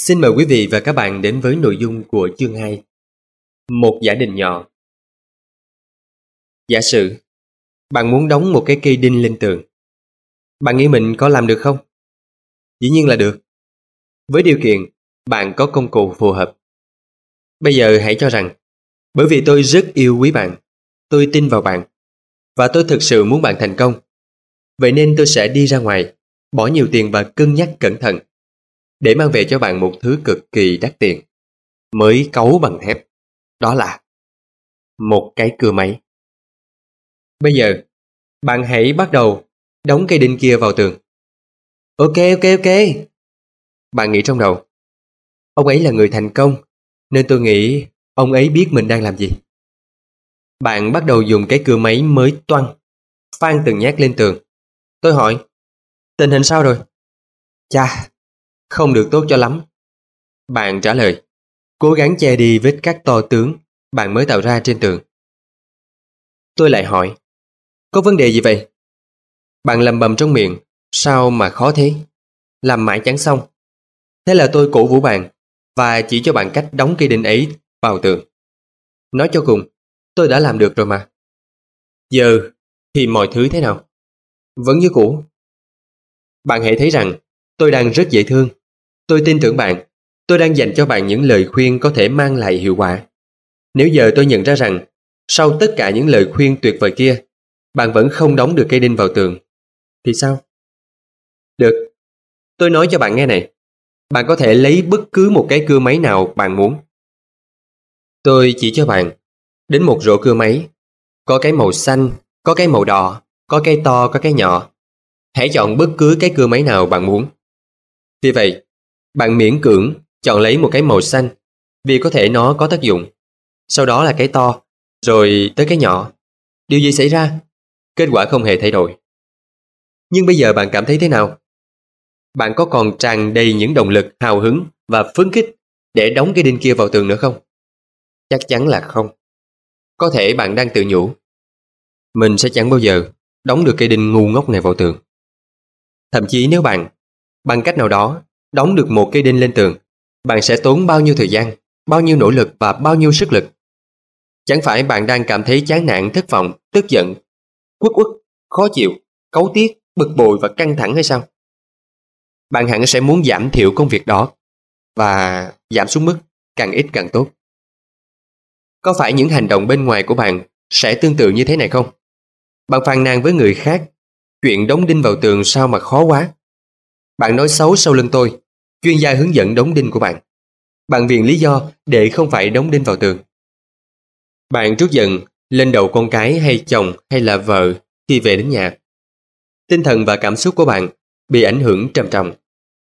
Xin mời quý vị và các bạn đến với nội dung của chương 2 Một giả định nhỏ. Giả sử, Bạn muốn đóng một cái cây đinh lên tường. Bạn nghĩ mình có làm được không? Dĩ nhiên là được. Với điều kiện, bạn có công cụ phù hợp. Bây giờ hãy cho rằng, Bởi vì tôi rất yêu quý bạn, Tôi tin vào bạn, Và tôi thực sự muốn bạn thành công, Vậy nên tôi sẽ đi ra ngoài, Bỏ nhiều tiền và cân nhắc cẩn thận để mang về cho bạn một thứ cực kỳ đắt tiền, mới cấu bằng thép. Đó là một cái cưa máy. Bây giờ, bạn hãy bắt đầu đóng cây đinh kia vào tường. Ok, ok, ok. Bạn nghĩ trong đầu, ông ấy là người thành công, nên tôi nghĩ ông ấy biết mình đang làm gì. Bạn bắt đầu dùng cái cưa máy mới toan, phan từng nhát lên tường. Tôi hỏi, tình hình sao rồi? Chà, không được tốt cho lắm. Bạn trả lời, cố gắng che đi vết cắt to tướng bạn mới tạo ra trên tường. Tôi lại hỏi, có vấn đề gì vậy? Bạn lầm bầm trong miệng, sao mà khó thế? Làm mãi chẳng xong. Thế là tôi cổ vũ bạn và chỉ cho bạn cách đóng cây đinh ấy vào tường. Nói cho cùng, tôi đã làm được rồi mà. Giờ thì mọi thứ thế nào? Vẫn như cũ. Bạn hãy thấy rằng tôi đang rất dễ thương Tôi tin tưởng bạn, tôi đang dành cho bạn những lời khuyên có thể mang lại hiệu quả. Nếu giờ tôi nhận ra rằng, sau tất cả những lời khuyên tuyệt vời kia, bạn vẫn không đóng được cây đinh vào tường, thì sao? Được, tôi nói cho bạn nghe này. Bạn có thể lấy bất cứ một cái cưa máy nào bạn muốn. Tôi chỉ cho bạn đến một rổ cưa máy. Có cái màu xanh, có cái màu đỏ, có cái to, có cái nhỏ. Hãy chọn bất cứ cái cưa máy nào bạn muốn. Vì vậy, bạn miễn cưỡng chọn lấy một cái màu xanh vì có thể nó có tác dụng. Sau đó là cái to, rồi tới cái nhỏ. Điều gì xảy ra? Kết quả không hề thay đổi. Nhưng bây giờ bạn cảm thấy thế nào? Bạn có còn tràn đầy những động lực hào hứng và phấn khích để đóng cái đinh kia vào tường nữa không? Chắc chắn là không. Có thể bạn đang tự nhủ. Mình sẽ chẳng bao giờ đóng được cây đinh ngu ngốc này vào tường. Thậm chí nếu bạn, bằng cách nào đó, đóng được một cây đinh lên tường, bạn sẽ tốn bao nhiêu thời gian, bao nhiêu nỗ lực và bao nhiêu sức lực. Chẳng phải bạn đang cảm thấy chán nản, thất vọng, tức giận, quất quất, khó chịu, cấu tiết, bực bội và căng thẳng hay sao? Bạn hẳn sẽ muốn giảm thiểu công việc đó và giảm xuống mức càng ít càng tốt. Có phải những hành động bên ngoài của bạn sẽ tương tự như thế này không? Bạn phàn nàn với người khác, chuyện đóng đinh vào tường sao mà khó quá. Bạn nói xấu sau lưng tôi, chuyên gia hướng dẫn đóng đinh của bạn. Bạn viện lý do để không phải đóng đinh vào tường. Bạn trút giận lên đầu con cái hay chồng hay là vợ khi về đến nhà. Tinh thần và cảm xúc của bạn bị ảnh hưởng trầm trọng.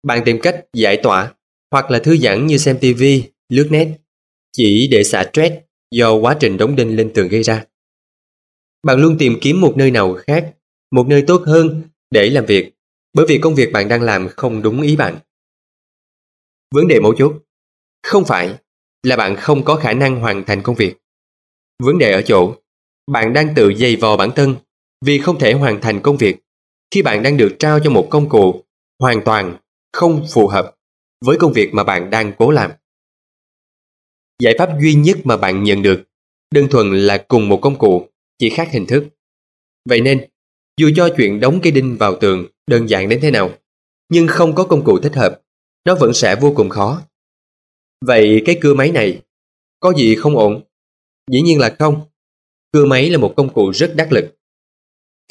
Bạn tìm cách giải tỏa hoặc là thư giãn như xem TV, lướt net chỉ để xả stress do quá trình đóng đinh lên tường gây ra. Bạn luôn tìm kiếm một nơi nào khác, một nơi tốt hơn để làm việc bởi vì công việc bạn đang làm không đúng ý bạn. Vấn đề mấu chốt không phải là bạn không có khả năng hoàn thành công việc. Vấn đề ở chỗ bạn đang tự dày vò bản thân vì không thể hoàn thành công việc khi bạn đang được trao cho một công cụ hoàn toàn không phù hợp với công việc mà bạn đang cố làm. Giải pháp duy nhất mà bạn nhận được đơn thuần là cùng một công cụ, chỉ khác hình thức. Vậy nên, dù cho chuyện đóng cây đinh vào tường đơn giản đến thế nào, nhưng không có công cụ thích hợp, nó vẫn sẽ vô cùng khó. Vậy cái cưa máy này, có gì không ổn? Dĩ nhiên là không. Cưa máy là một công cụ rất đắc lực.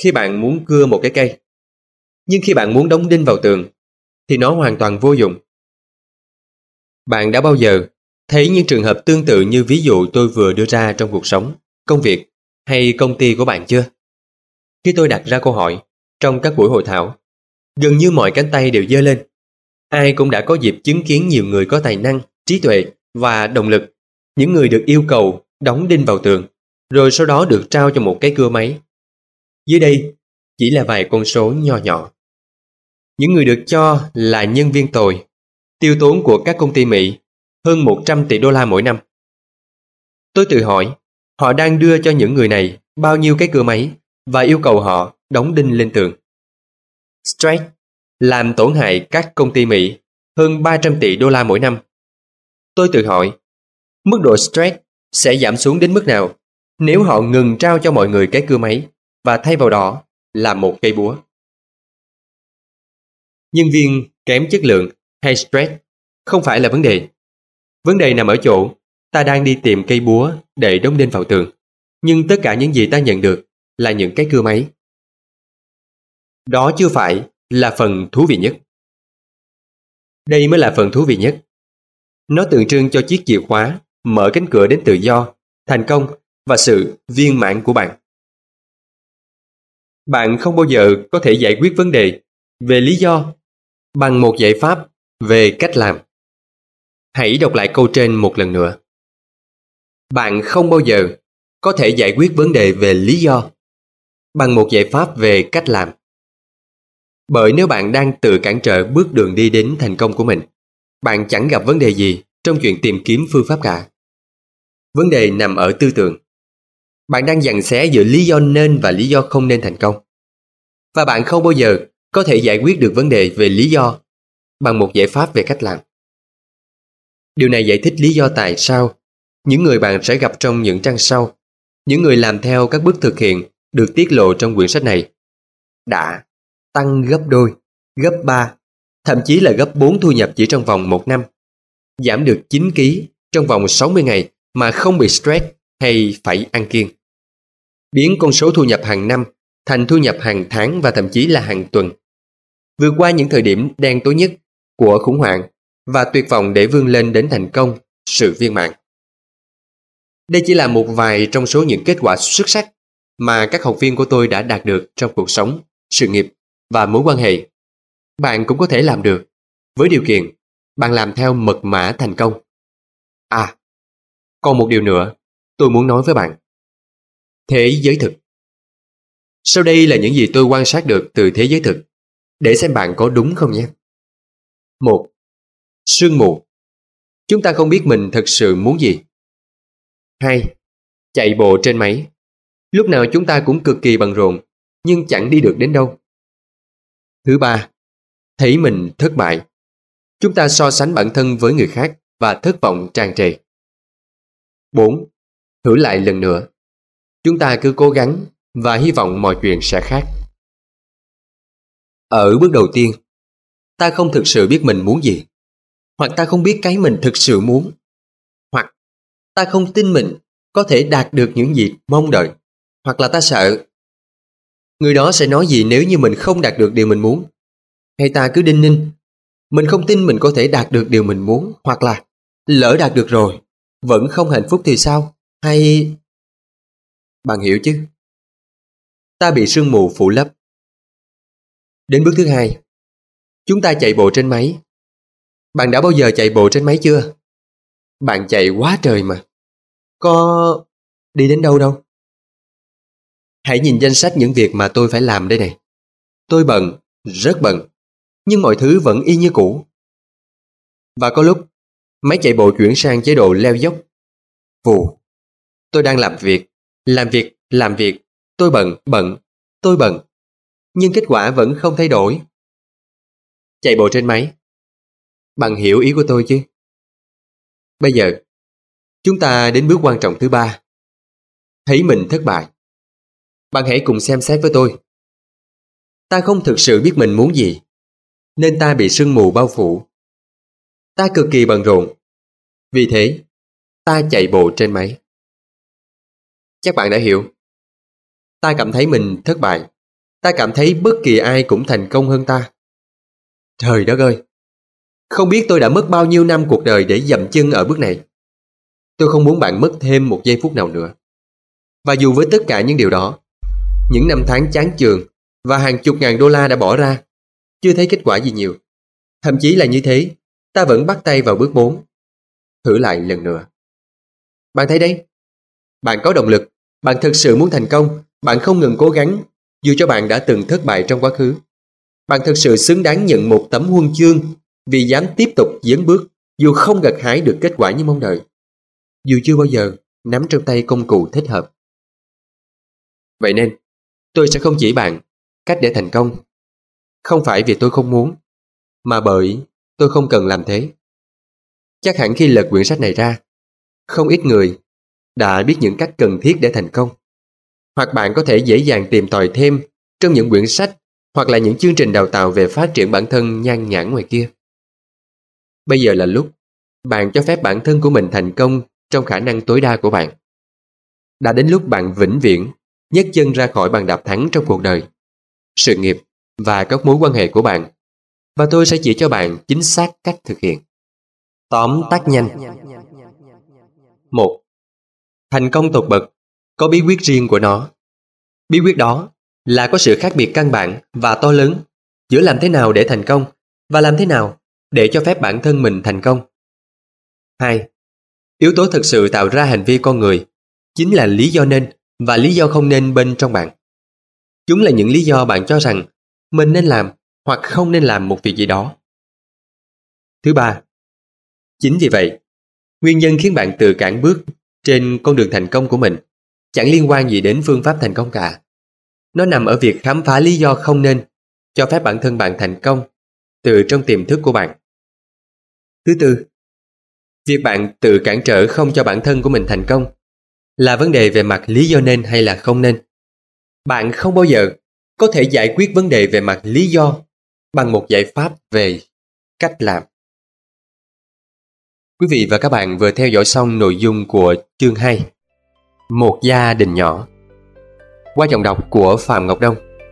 Khi bạn muốn cưa một cái cây, nhưng khi bạn muốn đóng đinh vào tường, thì nó hoàn toàn vô dụng. Bạn đã bao giờ thấy những trường hợp tương tự như ví dụ tôi vừa đưa ra trong cuộc sống, công việc hay công ty của bạn chưa? Khi tôi đặt ra câu hỏi trong các buổi hội thảo, gần như mọi cánh tay đều dơ lên. Ai cũng đã có dịp chứng kiến nhiều người có tài năng, trí tuệ và động lực, những người được yêu cầu đóng đinh vào tường, rồi sau đó được trao cho một cái cưa máy. Dưới đây chỉ là vài con số nho nhỏ. Những người được cho là nhân viên tồi, tiêu tốn của các công ty Mỹ hơn 100 tỷ đô la mỗi năm. Tôi tự hỏi, họ đang đưa cho những người này bao nhiêu cái cưa máy và yêu cầu họ đóng đinh lên tường. Strike làm tổn hại các công ty Mỹ hơn 300 tỷ đô la mỗi năm. Tôi tự hỏi, mức độ stress sẽ giảm xuống đến mức nào nếu họ ngừng trao cho mọi người cái cưa máy và thay vào đó là một cây búa. Nhân viên kém chất lượng hay stress không phải là vấn đề. Vấn đề nằm ở chỗ ta đang đi tìm cây búa để đóng đinh vào tường. Nhưng tất cả những gì ta nhận được là những cái cưa máy. Đó chưa phải là phần thú vị nhất. Đây mới là phần thú vị nhất. Nó tượng trưng cho chiếc chìa khóa mở cánh cửa đến tự do, thành công và sự viên mãn của bạn. Bạn không bao giờ có thể giải quyết vấn đề về lý do bằng một giải pháp về cách làm. Hãy đọc lại câu trên một lần nữa. Bạn không bao giờ có thể giải quyết vấn đề về lý do bằng một giải pháp về cách làm. Bởi nếu bạn đang tự cản trở bước đường đi đến thành công của mình, bạn chẳng gặp vấn đề gì trong chuyện tìm kiếm phương pháp cả. Vấn đề nằm ở tư tưởng. Bạn đang dằn xé giữa lý do nên và lý do không nên thành công. Và bạn không bao giờ có thể giải quyết được vấn đề về lý do bằng một giải pháp về cách làm. Điều này giải thích lý do tại sao những người bạn sẽ gặp trong những trang sau, những người làm theo các bước thực hiện được tiết lộ trong quyển sách này, đã tăng gấp đôi, gấp ba, thậm chí là gấp 4 thu nhập chỉ trong vòng một năm, giảm được 9 kg trong vòng 60 ngày mà không bị stress hay phải ăn kiêng. Biến con số thu nhập hàng năm thành thu nhập hàng tháng và thậm chí là hàng tuần. Vượt qua những thời điểm đen tối nhất của khủng hoảng và tuyệt vọng để vươn lên đến thành công, sự viên mãn. Đây chỉ là một vài trong số những kết quả xuất sắc mà các học viên của tôi đã đạt được trong cuộc sống, sự nghiệp và mối quan hệ. Bạn cũng có thể làm được, với điều kiện bạn làm theo mật mã thành công. À, còn một điều nữa tôi muốn nói với bạn. Thế giới thực Sau đây là những gì tôi quan sát được từ thế giới thực, để xem bạn có đúng không nhé. một Sương mù Chúng ta không biết mình thật sự muốn gì. 2. Chạy bộ trên máy Lúc nào chúng ta cũng cực kỳ bận rộn, nhưng chẳng đi được đến đâu. Thứ ba, thấy mình thất bại. Chúng ta so sánh bản thân với người khác và thất vọng tràn trề. 4. Thử lại lần nữa. Chúng ta cứ cố gắng và hy vọng mọi chuyện sẽ khác. Ở bước đầu tiên, ta không thực sự biết mình muốn gì, hoặc ta không biết cái mình thực sự muốn, hoặc ta không tin mình có thể đạt được những gì mong đợi, hoặc là ta sợ. Người đó sẽ nói gì nếu như mình không đạt được điều mình muốn? Hay ta cứ đinh ninh, mình không tin mình có thể đạt được điều mình muốn, hoặc là lỡ đạt được rồi, vẫn không hạnh phúc thì sao? Hay... Bạn hiểu chứ? Ta bị sương mù phủ lấp. Đến bước thứ hai, chúng ta chạy bộ trên máy. Bạn đã bao giờ chạy bộ trên máy chưa? Bạn chạy quá trời mà. Có đi đến đâu đâu? Hãy nhìn danh sách những việc mà tôi phải làm đây này. Tôi bận, rất bận, nhưng mọi thứ vẫn y như cũ. Và có lúc, máy chạy bộ chuyển sang chế độ leo dốc. Vù. Tôi đang làm việc, làm việc, làm việc. Tôi bận, bận, tôi bận. Nhưng kết quả vẫn không thay đổi. Chạy bộ trên máy. Bạn hiểu ý của tôi chứ? Bây giờ, chúng ta đến bước quan trọng thứ ba. Thấy mình thất bại. Bạn hãy cùng xem xét với tôi. Ta không thực sự biết mình muốn gì, nên ta bị sương mù bao phủ. Ta cực kỳ bận rộn. Vì thế, ta chạy bộ trên máy. Chắc bạn đã hiểu. Ta cảm thấy mình thất bại. Ta cảm thấy bất kỳ ai cũng thành công hơn ta. Trời đất ơi! Không biết tôi đã mất bao nhiêu năm cuộc đời để dậm chân ở bước này. Tôi không muốn bạn mất thêm một giây phút nào nữa. Và dù với tất cả những điều đó, những năm tháng chán chường và hàng chục ngàn đô la đã bỏ ra, chưa thấy kết quả gì nhiều. Thậm chí là như thế, ta vẫn bắt tay vào bước 4. Thử lại lần nữa. Bạn thấy đấy, bạn có động lực, bạn thực sự muốn thành công, bạn không ngừng cố gắng, dù cho bạn đã từng thất bại trong quá khứ. Bạn thực sự xứng đáng nhận một tấm huân chương vì dám tiếp tục dấn bước dù không gặt hái được kết quả như mong đợi. Dù chưa bao giờ nắm trong tay công cụ thích hợp. Vậy nên, tôi sẽ không chỉ bạn cách để thành công. Không phải vì tôi không muốn, mà bởi tôi không cần làm thế. Chắc hẳn khi lật quyển sách này ra, không ít người đã biết những cách cần thiết để thành công. Hoặc bạn có thể dễ dàng tìm tòi thêm trong những quyển sách hoặc là những chương trình đào tạo về phát triển bản thân nhan nhản ngoài kia. Bây giờ là lúc bạn cho phép bản thân của mình thành công trong khả năng tối đa của bạn. Đã đến lúc bạn vĩnh viễn nhấc chân ra khỏi bàn đạp thắng trong cuộc đời, sự nghiệp và các mối quan hệ của bạn và tôi sẽ chỉ cho bạn chính xác cách thực hiện. Tóm tắt nhanh một Thành công tột bậc có bí quyết riêng của nó. Bí quyết đó là có sự khác biệt căn bản và to lớn giữa làm thế nào để thành công và làm thế nào để cho phép bản thân mình thành công. 2. Yếu tố thực sự tạo ra hành vi con người chính là lý do nên và lý do không nên bên trong bạn. Chúng là những lý do bạn cho rằng mình nên làm hoặc không nên làm một việc gì đó. Thứ ba, chính vì vậy, nguyên nhân khiến bạn tự cản bước trên con đường thành công của mình chẳng liên quan gì đến phương pháp thành công cả. Nó nằm ở việc khám phá lý do không nên cho phép bản thân bạn thành công từ trong tiềm thức của bạn. Thứ tư, việc bạn tự cản trở không cho bản thân của mình thành công là vấn đề về mặt lý do nên hay là không nên. Bạn không bao giờ có thể giải quyết vấn đề về mặt lý do bằng một giải pháp về cách làm. Quý vị và các bạn vừa theo dõi xong nội dung của chương 2 Một gia đình nhỏ qua giọng đọc của Phạm Ngọc Đông